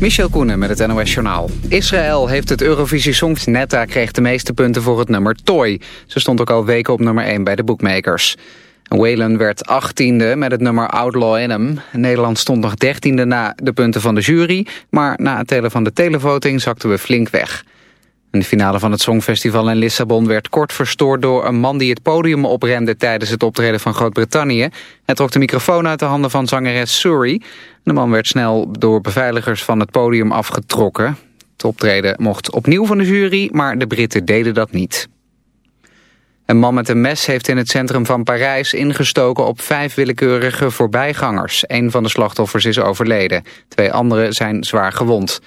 Michel Koenen met het NOS-journaal. Israël heeft het Eurovisie Songs. Netta kreeg de meeste punten voor het nummer Toy. Ze stond ook al weken op nummer 1 bij de bookmakers. Whalen werd 18e met het nummer Outlaw in hem. Nederland stond nog 13e na de punten van de jury... maar na het tellen van de televoting zakten we flink weg. De finale van het Songfestival in Lissabon werd kort verstoord door een man die het podium oprende tijdens het optreden van Groot-Brittannië. Hij trok de microfoon uit de handen van zangeres Surrey. De man werd snel door beveiligers van het podium afgetrokken. Het optreden mocht opnieuw van de jury, maar de Britten deden dat niet. Een man met een mes heeft in het centrum van Parijs ingestoken op vijf willekeurige voorbijgangers. Een van de slachtoffers is overleden. Twee anderen zijn zwaar gewond.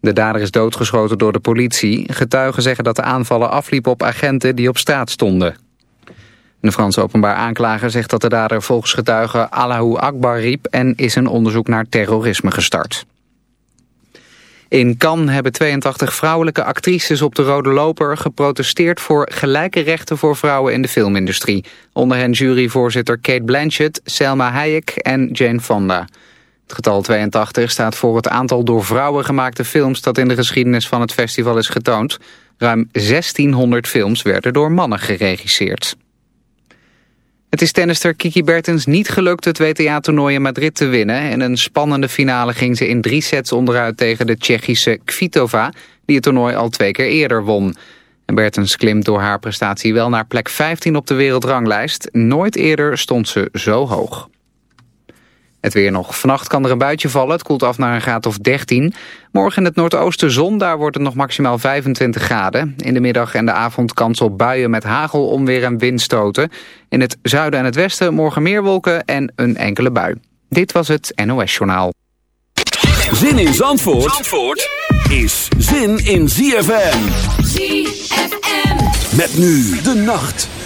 De dader is doodgeschoten door de politie. Getuigen zeggen dat de aanvallen afliepen op agenten die op straat stonden. De Franse openbaar aanklager zegt dat de dader volgens getuigen Allahu Akbar riep... en is een onderzoek naar terrorisme gestart. In Cannes hebben 82 vrouwelijke actrices op de Rode Loper geprotesteerd voor gelijke rechten voor vrouwen in de filmindustrie. Onder hen juryvoorzitter Kate Blanchett, Selma Hayek en Jane Fonda. Het getal 82 staat voor het aantal door vrouwen gemaakte films dat in de geschiedenis van het festival is getoond. Ruim 1600 films werden door mannen geregisseerd. Het is tennister Kiki Bertens niet gelukt het WTA-toernooi in Madrid te winnen. In een spannende finale ging ze in drie sets onderuit tegen de Tsjechische Kvitova... die het toernooi al twee keer eerder won. En Bertens klimt door haar prestatie wel naar plek 15 op de wereldranglijst. Nooit eerder stond ze zo hoog. Het weer nog. Vannacht kan er een buitje vallen. Het koelt af naar een graad of 13. Morgen in het noordoosten zon. Daar wordt het nog maximaal 25 graden. In de middag en de avond kans op buien met hagel, onweer en windstoten. In het zuiden en het westen morgen meer wolken en een enkele bui. Dit was het NOS Journaal. Zin in Zandvoort, Zandvoort is zin in ZFM. ZFM. Met nu de nacht.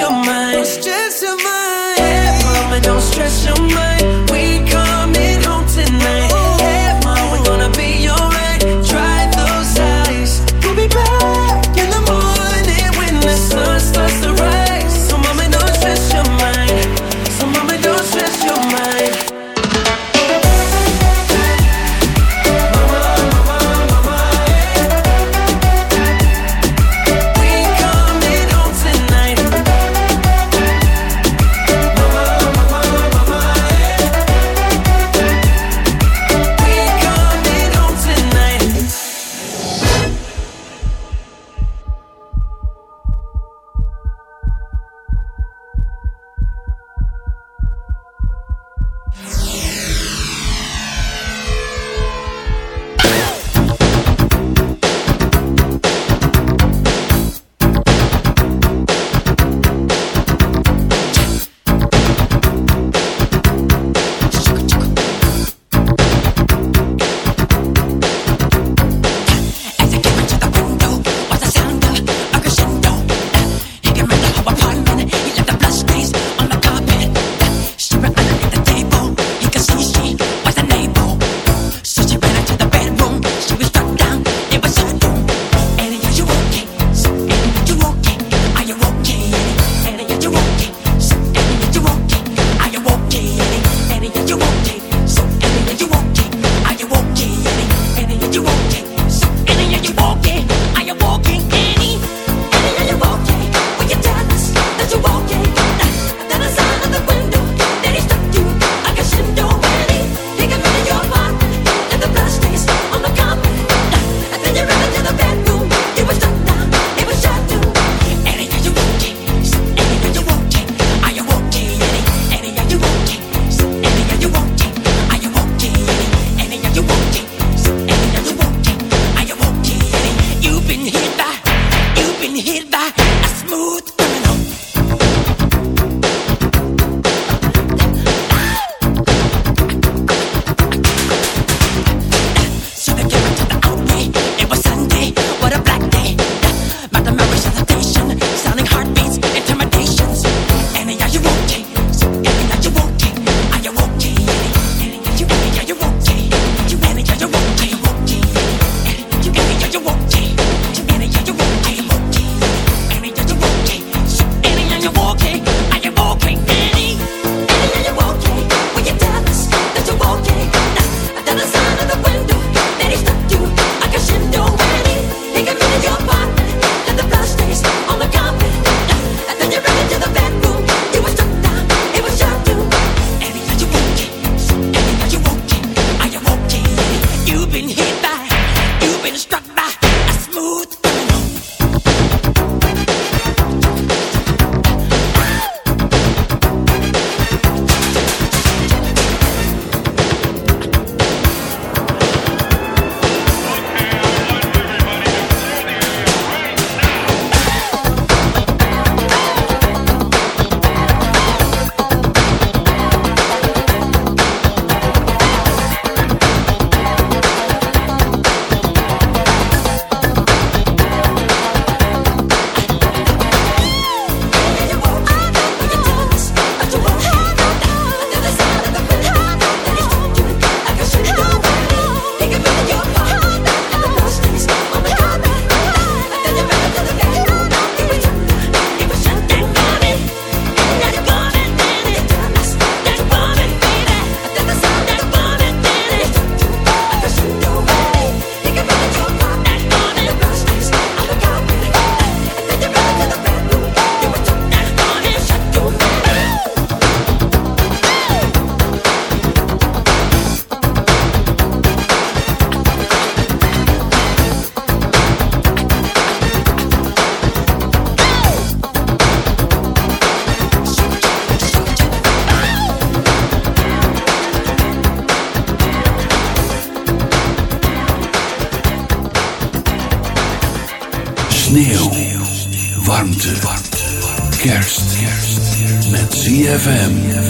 your mind. be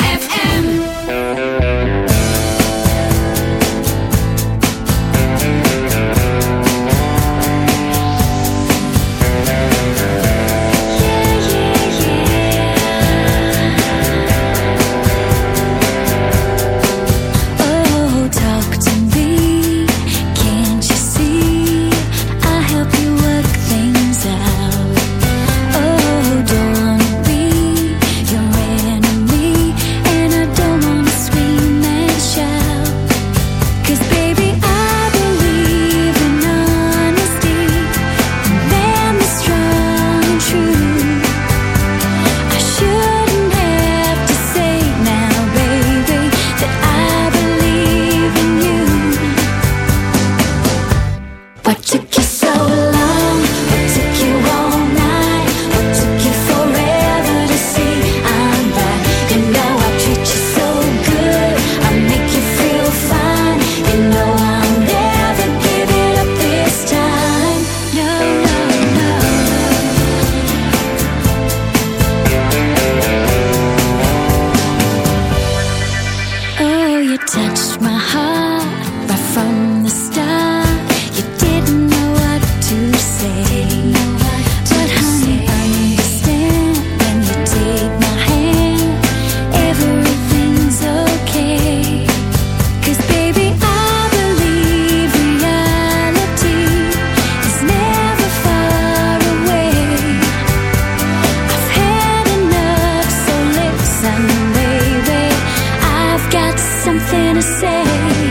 something to say.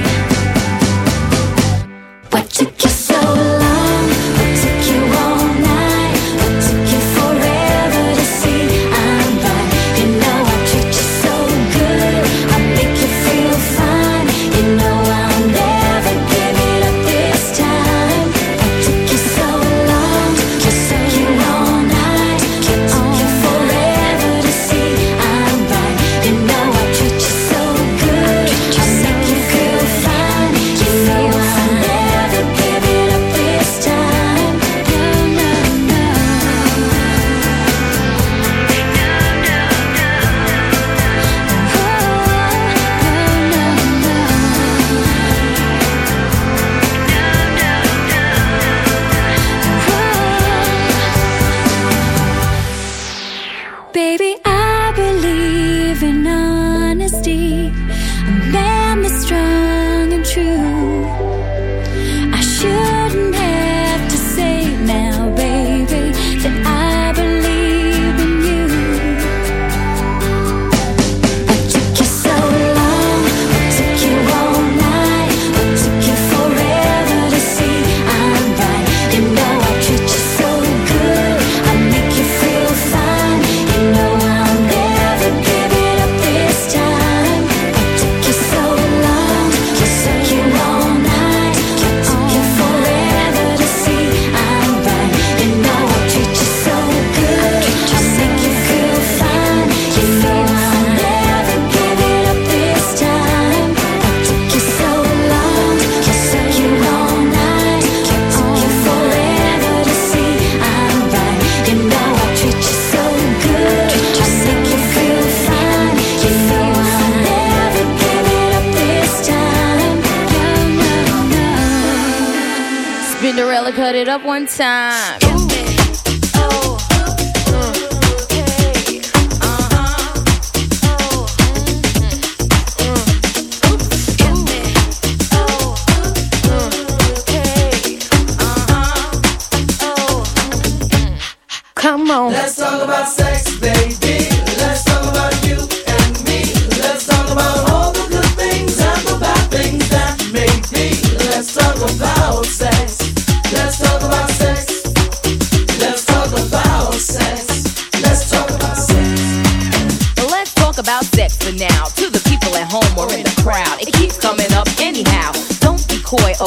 It up one time.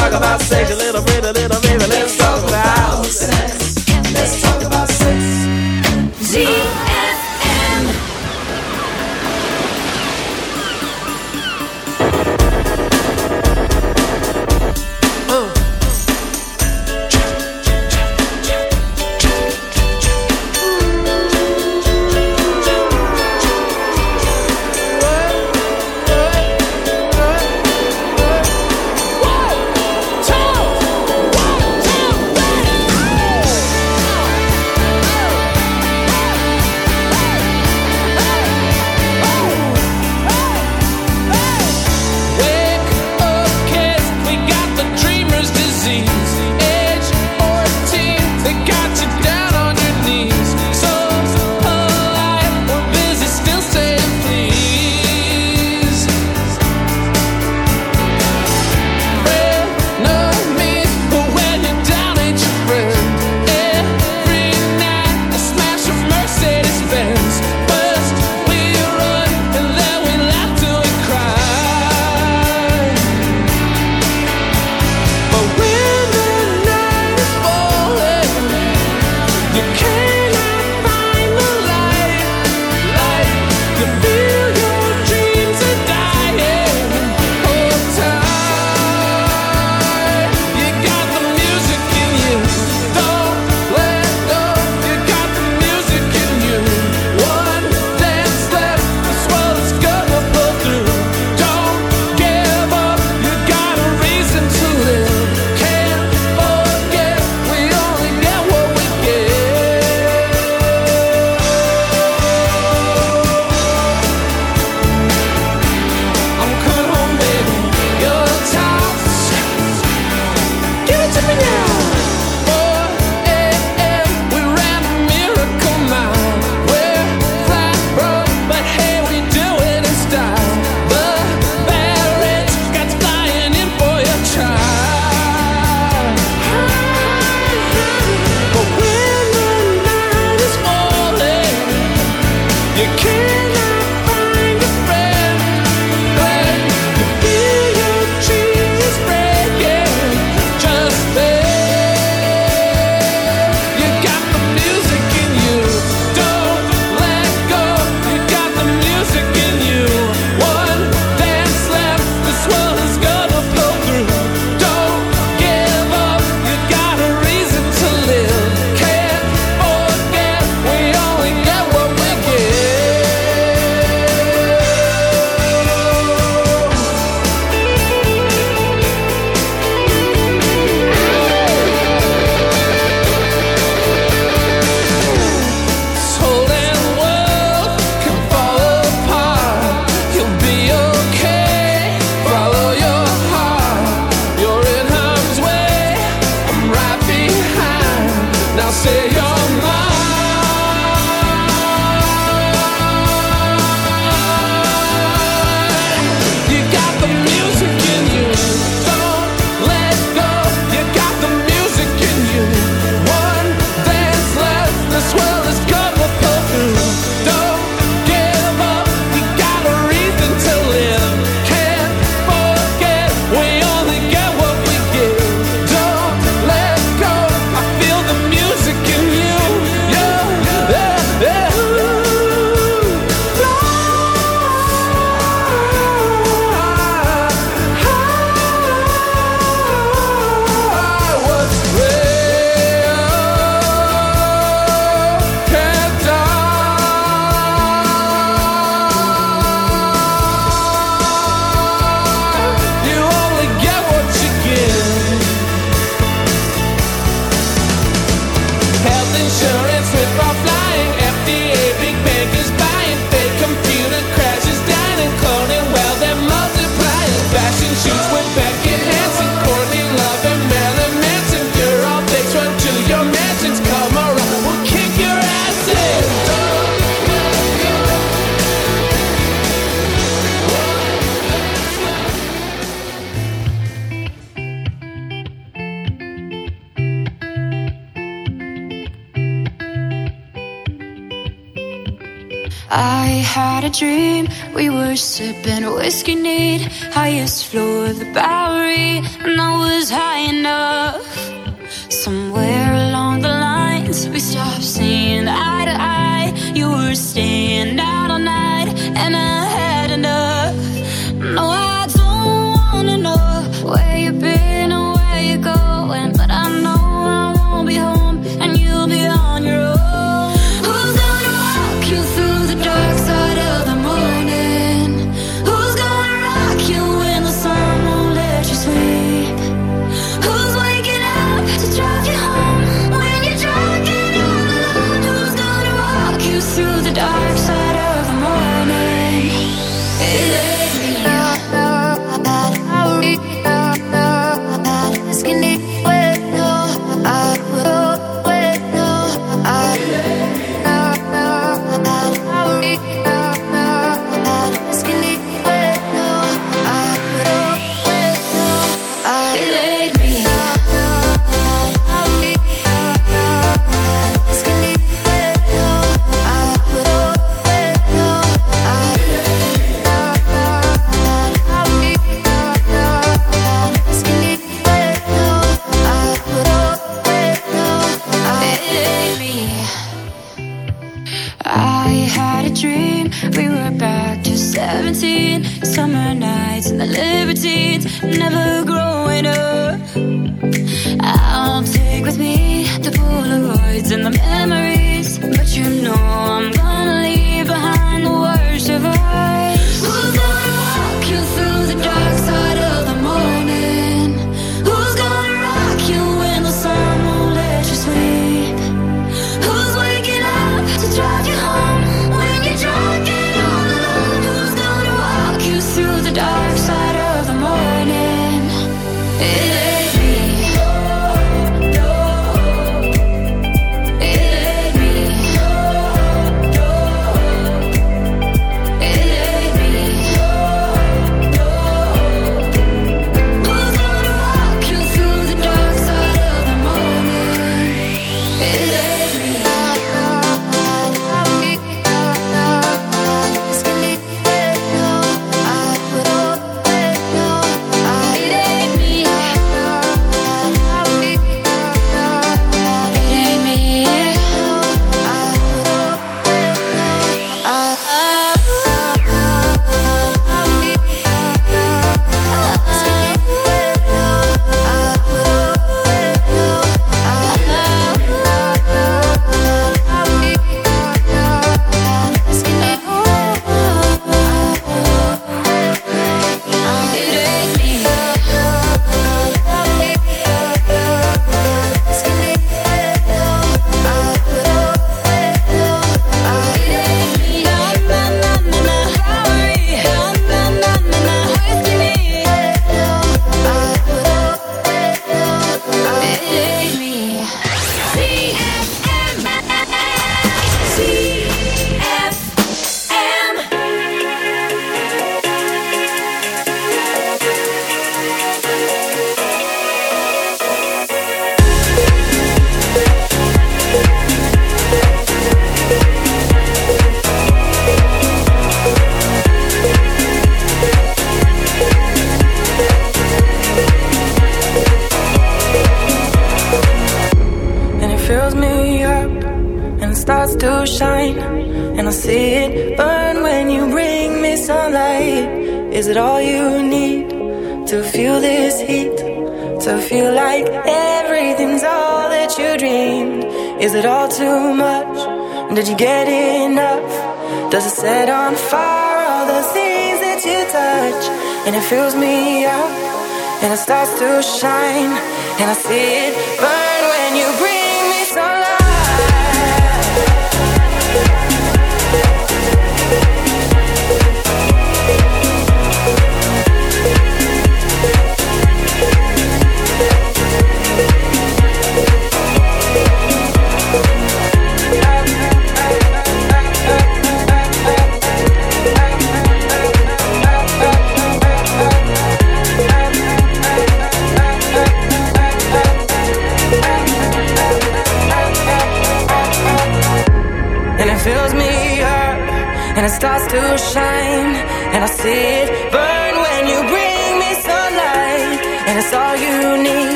Talk about sex. A little bit, a little bit, Let's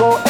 México